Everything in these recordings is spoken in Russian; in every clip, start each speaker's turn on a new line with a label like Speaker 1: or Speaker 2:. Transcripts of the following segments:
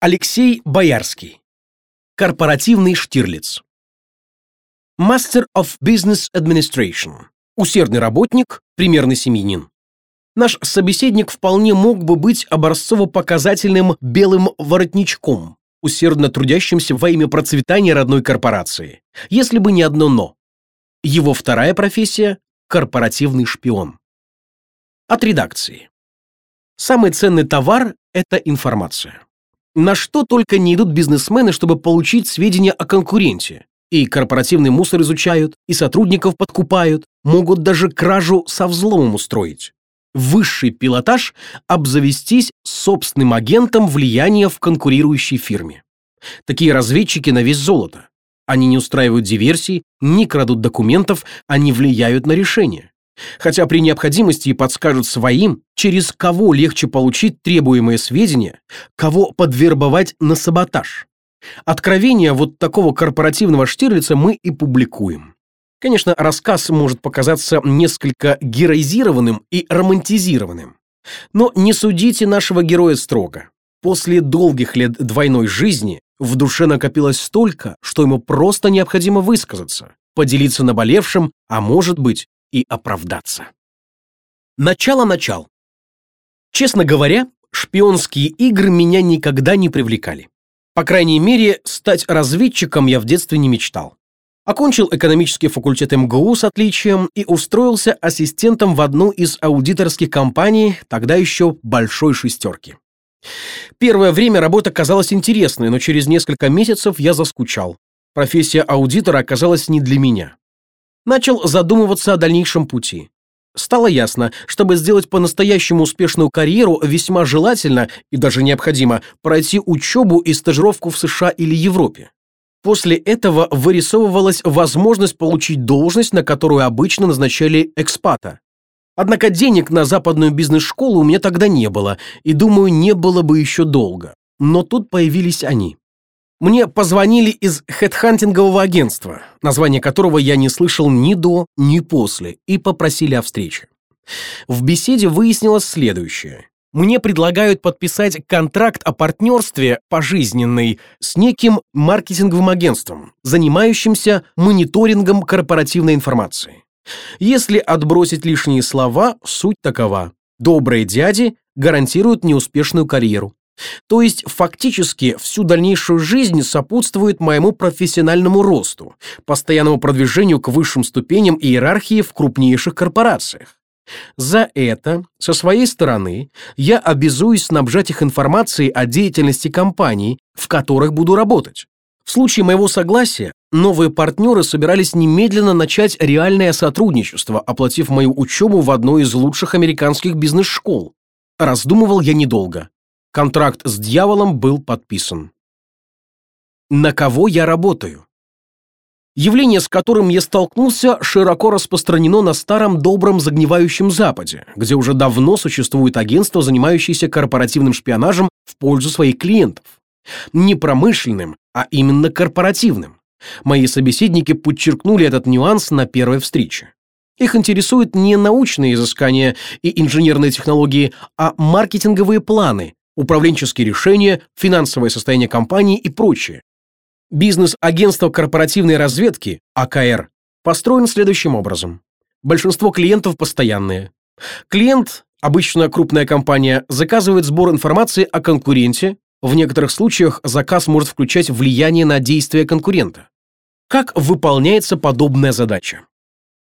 Speaker 1: Алексей Боярский. Корпоративный Штирлиц. Master of Business Administration. Усердный работник, примерный семьянин. Наш собеседник вполне мог бы быть образцово-показательным белым воротничком, усердно трудящимся во имя процветания родной корпорации, если бы не одно «но». Его вторая профессия – корпоративный шпион. От редакции. Самый ценный товар – это информация. На что только не идут бизнесмены, чтобы получить сведения о конкуренте. И корпоративный мусор изучают, и сотрудников подкупают, могут даже кражу со взломом устроить. Высший пилотаж – обзавестись собственным агентом влияния в конкурирующей фирме. Такие разведчики на весь золото. Они не устраивают диверсий, не крадут документов, они влияют на решение. Хотя при необходимости подскажут своим, через кого легче получить требуемые сведения, кого подвербовать на саботаж. Откровения вот такого корпоративного Штирлица мы и публикуем. Конечно, рассказ может показаться несколько героизированным и романтизированным. Но не судите нашего героя строго. После долгих лет двойной жизни в душе накопилось столько, что ему просто необходимо высказаться, поделиться наболевшим, а может быть, и оправдаться. Начало-начал. Честно говоря, шпионские игры меня никогда не привлекали. По крайней мере, стать разведчиком я в детстве не мечтал. Окончил экономический факультет МГУ с отличием и устроился ассистентом в одну из аудиторских компаний, тогда еще «Большой шестерки». Первое время работа казалась интересной, но через несколько месяцев я заскучал. Профессия аудитора оказалась не для меня начал задумываться о дальнейшем пути. Стало ясно, чтобы сделать по-настоящему успешную карьеру, весьма желательно и даже необходимо пройти учебу и стажировку в США или Европе. После этого вырисовывалась возможность получить должность, на которую обычно назначали экспата. Однако денег на западную бизнес-школу у меня тогда не было, и, думаю, не было бы еще долго. Но тут появились они. Мне позвонили из хедхантингового агентства, название которого я не слышал ни до, ни после, и попросили о встрече. В беседе выяснилось следующее. Мне предлагают подписать контракт о партнерстве пожизненный с неким маркетинговым агентством, занимающимся мониторингом корпоративной информации. Если отбросить лишние слова, суть такова. Добрые дяди гарантируют неуспешную карьеру. То есть фактически всю дальнейшую жизнь сопутствует моему профессиональному росту, постоянному продвижению к высшим ступеням иерархии в крупнейших корпорациях. За это, со своей стороны, я обязуюсь снабжать их информацией о деятельности компаний, в которых буду работать. В случае моего согласия, новые партнеры собирались немедленно начать реальное сотрудничество, оплатив мою учебу в одной из лучших американских бизнес-школ. Раздумывал я недолго. Контракт с дьяволом был подписан. На кого я работаю? Явление, с которым я столкнулся, широко распространено на старом добром загнивающем Западе, где уже давно существует агентство, занимающееся корпоративным шпионажем в пользу своих клиентов. Не промышленным, а именно корпоративным. Мои собеседники подчеркнули этот нюанс на первой встрече. Их интересуют не научные изыскания и инженерные технологии, а маркетинговые планы, управленческие решения, финансовое состояние компании и прочее. Бизнес-агентство корпоративной разведки, АКР, построен следующим образом. Большинство клиентов постоянные. Клиент, обычно крупная компания, заказывает сбор информации о конкуренте, в некоторых случаях заказ может включать влияние на действия конкурента. Как выполняется подобная задача?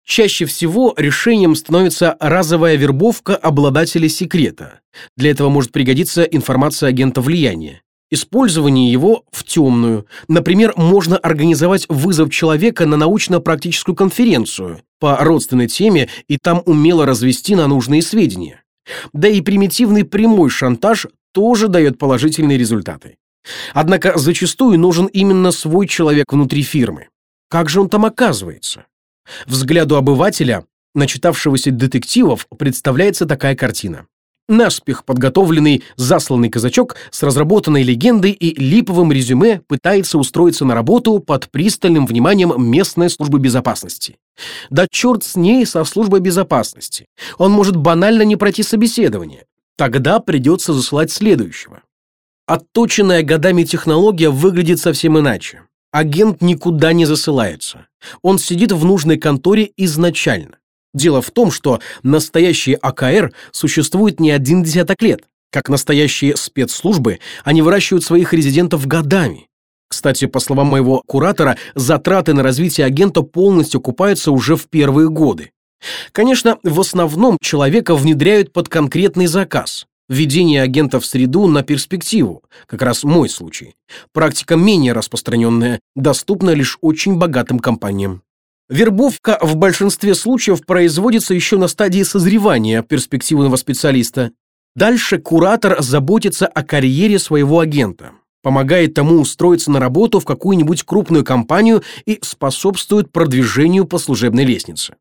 Speaker 1: Чаще всего решением становится разовая вербовка обладателя секрета. Для этого может пригодиться информация агента влияния. Использование его в темную. Например, можно организовать вызов человека на научно-практическую конференцию по родственной теме и там умело развести на нужные сведения. Да и примитивный прямой шантаж тоже дает положительные результаты. Однако зачастую нужен именно свой человек внутри фирмы. Как же он там оказывается? Взгляду обывателя, начитавшегося детективов, представляется такая картина. Наспех подготовленный засланный казачок с разработанной легендой и липовым резюме пытается устроиться на работу под пристальным вниманием местной службы безопасности. Да черт с ней со службой безопасности. Он может банально не пройти собеседование. Тогда придется засылать следующего. Отточенная годами технология выглядит совсем иначе. Агент никуда не засылается. Он сидит в нужной конторе изначально. Дело в том, что настоящие АКР существуют не один десяток лет. Как настоящие спецслужбы, они выращивают своих резидентов годами. Кстати, по словам моего куратора, затраты на развитие агента полностью окупаются уже в первые годы. Конечно, в основном человека внедряют под конкретный заказ. Введение агента в среду на перспективу, как раз мой случай. Практика менее распространенная, доступна лишь очень богатым компаниям. Вербовка в большинстве случаев производится еще на стадии созревания перспективного специалиста. Дальше куратор заботится о карьере своего агента, помогает тому устроиться на работу в какую-нибудь крупную компанию и способствует продвижению по служебной лестнице.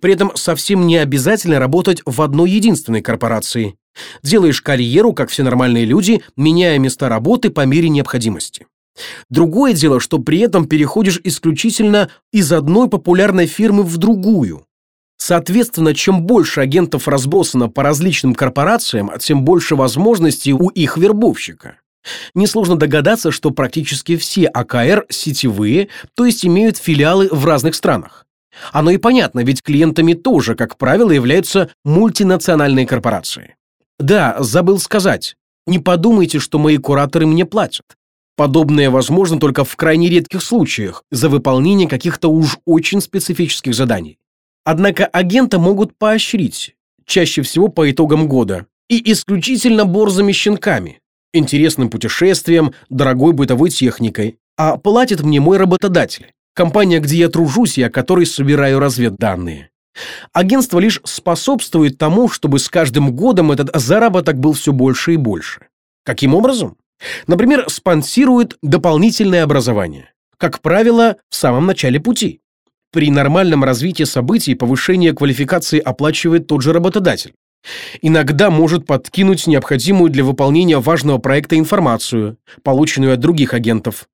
Speaker 1: При этом совсем не обязательно работать в одной единственной корпорации. Делаешь карьеру, как все нормальные люди, меняя места работы по мере необходимости. Другое дело, что при этом переходишь исключительно из одной популярной фирмы в другую. Соответственно, чем больше агентов разбросано по различным корпорациям, тем больше возможностей у их вербовщика. Несложно догадаться, что практически все АКР сетевые, то есть имеют филиалы в разных странах. Оно и понятно, ведь клиентами тоже, как правило, являются мультинациональные корпорации. Да, забыл сказать. Не подумайте, что мои кураторы мне платят. Подобное возможно только в крайне редких случаях, за выполнение каких-то уж очень специфических заданий. Однако агента могут поощрить, чаще всего по итогам года, и исключительно борзыми щенками, интересным путешествием, дорогой бытовой техникой, а платит мне мой работодатель, компания, где я тружусь о которой собираю разведданные. Агентство лишь способствует тому, чтобы с каждым годом этот заработок был все больше и больше. Каким образом? Например, спонсирует дополнительное образование. Как правило, в самом начале пути. При нормальном развитии событий повышение квалификации оплачивает тот же работодатель. Иногда может подкинуть необходимую для выполнения важного проекта информацию, полученную от других агентов.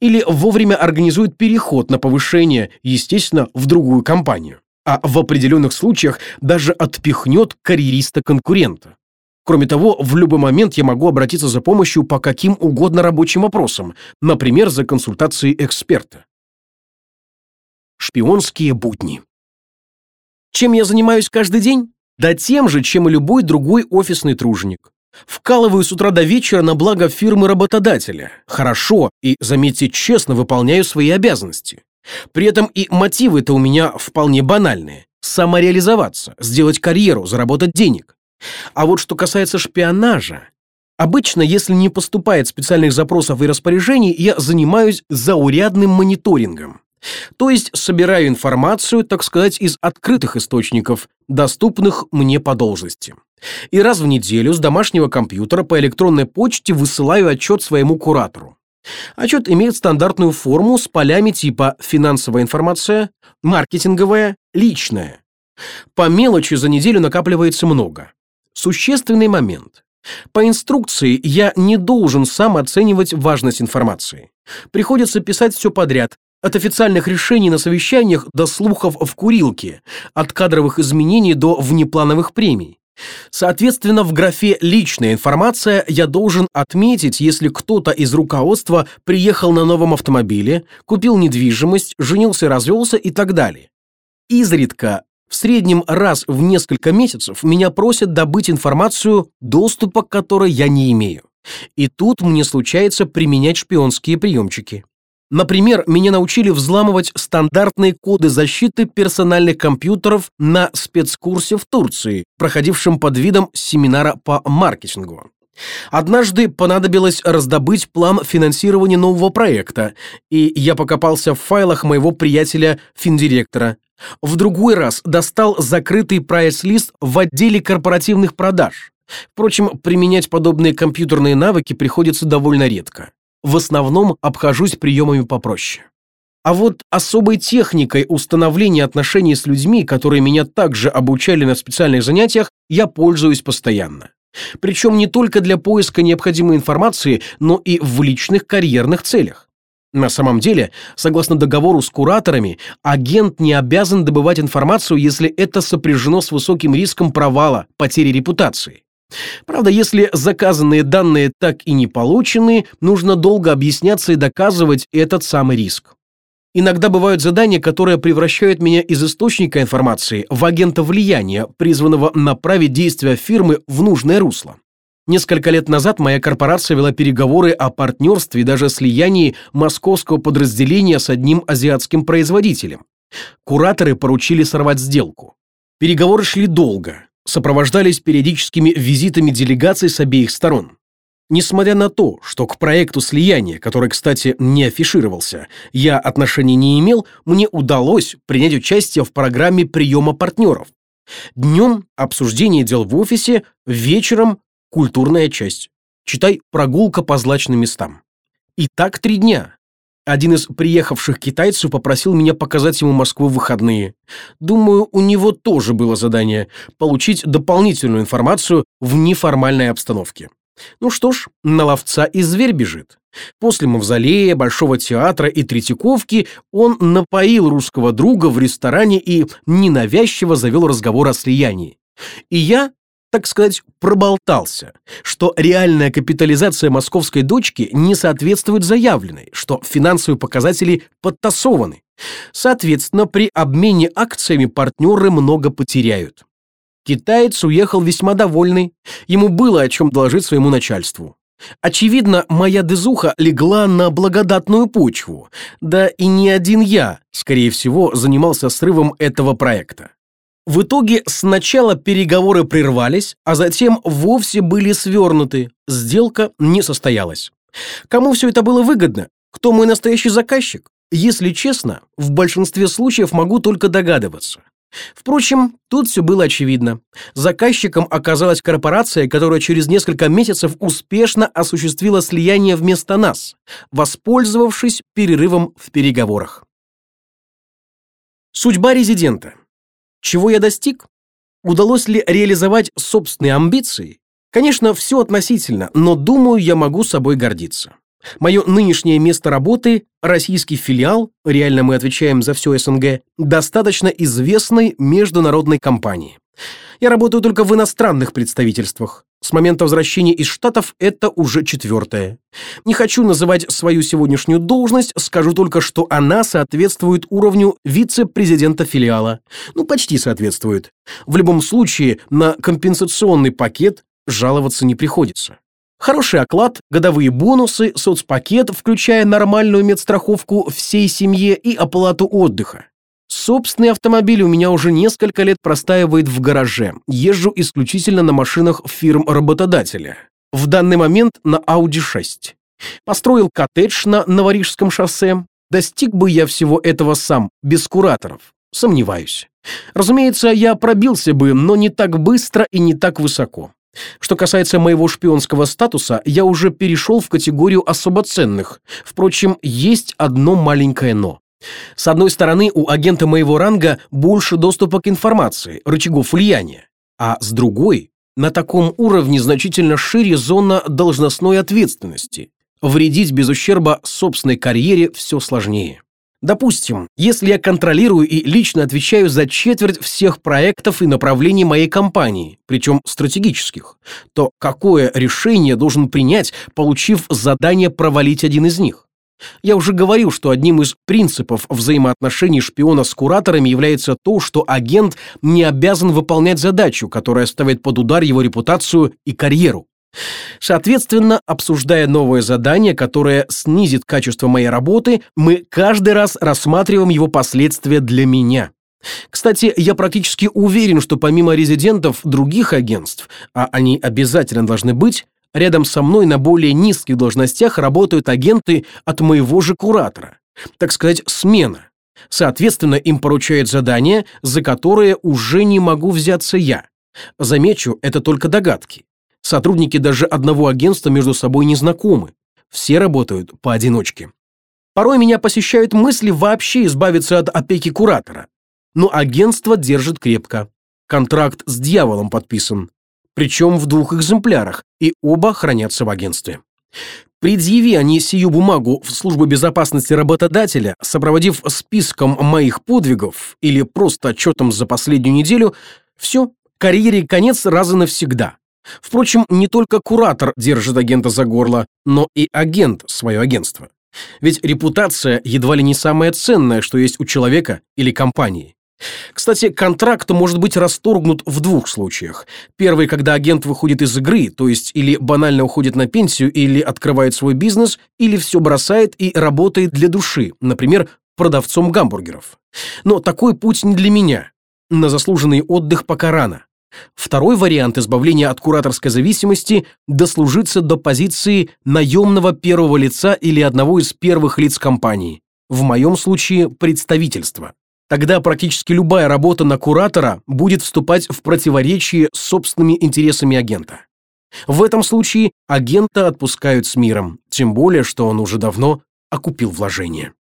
Speaker 1: Или вовремя организует переход на повышение, естественно, в другую компанию а в определенных случаях даже отпихнет карьериста-конкурента. Кроме того, в любой момент я могу обратиться за помощью по каким угодно рабочим вопросам, например, за консультацией эксперта. Шпионские будни. Чем я занимаюсь каждый день? Да тем же, чем и любой другой офисный труженик. Вкалываю с утра до вечера на благо фирмы-работодателя. Хорошо и, заметьте, честно выполняю свои обязанности. При этом и мотивы-то у меня вполне банальные. Самореализоваться, сделать карьеру, заработать денег. А вот что касается шпионажа, Обычно, если не поступает специальных запросов и распоряжений, я занимаюсь заурядным мониторингом. То есть собираю информацию, так сказать, из открытых источников, доступных мне по должности. И раз в неделю с домашнего компьютера по электронной почте высылаю отчет своему куратору. Отчет имеет стандартную форму с полями типа «финансовая информация», «маркетинговая», «личная». По мелочи за неделю накапливается много. Существенный момент. По инструкции я не должен сам оценивать важность информации. Приходится писать все подряд, от официальных решений на совещаниях до слухов в курилке, от кадровых изменений до внеплановых премий. Соответственно, в графе «Личная информация» я должен отметить, если кто-то из руководства приехал на новом автомобиле, купил недвижимость, женился, развелся и так далее. Изредка, в среднем раз в несколько месяцев, меня просят добыть информацию, доступа к которой я не имею. И тут мне случается применять шпионские приемчики. Например, меня научили взламывать стандартные коды защиты персональных компьютеров на спецкурсе в Турции, проходившем под видом семинара по маркетингу. Однажды понадобилось раздобыть план финансирования нового проекта, и я покопался в файлах моего приятеля-финдиректора. В другой раз достал закрытый прайс-лист в отделе корпоративных продаж. Впрочем, применять подобные компьютерные навыки приходится довольно редко в основном обхожусь приемами попроще. А вот особой техникой установления отношений с людьми, которые меня также обучали на специальных занятиях, я пользуюсь постоянно. Причем не только для поиска необходимой информации, но и в личных карьерных целях. На самом деле, согласно договору с кураторами, агент не обязан добывать информацию, если это сопряжено с высоким риском провала, потери репутации. Правда, если заказанные данные так и не получены, нужно долго объясняться и доказывать этот самый риск. Иногда бывают задания, которые превращают меня из источника информации в агента влияния, призванного направить действия фирмы в нужное русло. Несколько лет назад моя корпорация вела переговоры о партнерстве и даже слиянии московского подразделения с одним азиатским производителем. Кураторы поручили сорвать сделку. Переговоры шли долго, сопровождались периодическими визитами делегаций с обеих сторон. Несмотря на то, что к проекту слияния, который, кстати, не афишировался, я отношения не имел, мне удалось принять участие в программе приема партнеров. Днем обсуждение дел в офисе, вечером культурная часть. Читай прогулка по злачным местам. И так три дня. Один из приехавших китайцев попросил меня показать ему Москву в выходные. Думаю, у него тоже было задание – получить дополнительную информацию в неформальной обстановке. Ну что ж, на ловца и зверь бежит. После мавзолея, Большого театра и Третьяковки он напоил русского друга в ресторане и ненавязчиво завел разговор о слиянии. И я так сказать, проболтался, что реальная капитализация московской дочки не соответствует заявленной, что финансовые показатели подтасованы. Соответственно, при обмене акциями партнеры много потеряют. Китаец уехал весьма довольный, ему было о чем доложить своему начальству. Очевидно, моя дезуха легла на благодатную почву, да и не один я, скорее всего, занимался срывом этого проекта. В итоге сначала переговоры прервались, а затем вовсе были свернуты. Сделка не состоялась. Кому все это было выгодно? Кто мой настоящий заказчик? Если честно, в большинстве случаев могу только догадываться. Впрочем, тут все было очевидно. Заказчиком оказалась корпорация, которая через несколько месяцев успешно осуществила слияние вместо нас, воспользовавшись перерывом в переговорах. Судьба резидента. Чего я достиг? Удалось ли реализовать собственные амбиции? Конечно, все относительно, но думаю, я могу собой гордиться. Мое нынешнее место работы, российский филиал, реально мы отвечаем за все СНГ, достаточно известной международной компании. Я работаю только в иностранных представительствах. С момента возвращения из Штатов это уже четвертое. Не хочу называть свою сегодняшнюю должность, скажу только, что она соответствует уровню вице-президента филиала. Ну, почти соответствует. В любом случае, на компенсационный пакет жаловаться не приходится. Хороший оклад, годовые бонусы, соцпакет, включая нормальную медстраховку всей семье и оплату отдыха. Собственный автомобиль у меня уже несколько лет простаивает в гараже. Езжу исключительно на машинах фирм-работодателя. В данный момент на Audi 6. Построил коттедж на Новорижском шоссе. Достиг бы я всего этого сам, без кураторов. Сомневаюсь. Разумеется, я пробился бы, но не так быстро и не так высоко. Что касается моего шпионского статуса, я уже перешел в категорию особо ценных. Впрочем, есть одно маленькое «но». С одной стороны, у агента моего ранга больше доступа к информации, рычагов влияния, а с другой, на таком уровне значительно шире зона должностной ответственности. Вредить без ущерба собственной карьере все сложнее. Допустим, если я контролирую и лично отвечаю за четверть всех проектов и направлений моей компании, причем стратегических, то какое решение должен принять, получив задание провалить один из них? Я уже говорил, что одним из принципов взаимоотношений шпиона с кураторами является то, что агент не обязан выполнять задачу, которая ставит под удар его репутацию и карьеру. Соответственно, обсуждая новое задание, которое снизит качество моей работы, мы каждый раз рассматриваем его последствия для меня. Кстати, я практически уверен, что помимо резидентов других агентств, а они обязательно должны быть, Рядом со мной на более низких должностях работают агенты от моего же куратора. Так сказать, смена. Соответственно, им поручают задания, за которые уже не могу взяться я. Замечу, это только догадки. Сотрудники даже одного агентства между собой не знакомы. Все работают поодиночке. Порой меня посещают мысли вообще избавиться от опеки куратора. Но агентство держит крепко. Контракт с дьяволом подписан причем в двух экземплярах, и оба хранятся в агентстве. Предъяви они сию бумагу в службу безопасности работодателя, сопроводив списком моих подвигов или просто отчетом за последнюю неделю, все, карьере конец раз и навсегда. Впрочем, не только куратор держит агента за горло, но и агент свое агентство. Ведь репутация едва ли не самое ценное, что есть у человека или компании. Кстати, контракт может быть расторгнут в двух случаях. Первый, когда агент выходит из игры, то есть или банально уходит на пенсию, или открывает свой бизнес, или все бросает и работает для души, например, продавцом гамбургеров. Но такой путь не для меня. На заслуженный отдых пока рано. Второй вариант избавления от кураторской зависимости – дослужиться до позиции наемного первого лица или одного из первых лиц компании. В моем случае – представительство. Тогда практически любая работа на куратора будет вступать в противоречие с собственными интересами агента. В этом случае агента отпускают с миром, тем более, что он уже давно окупил вложения.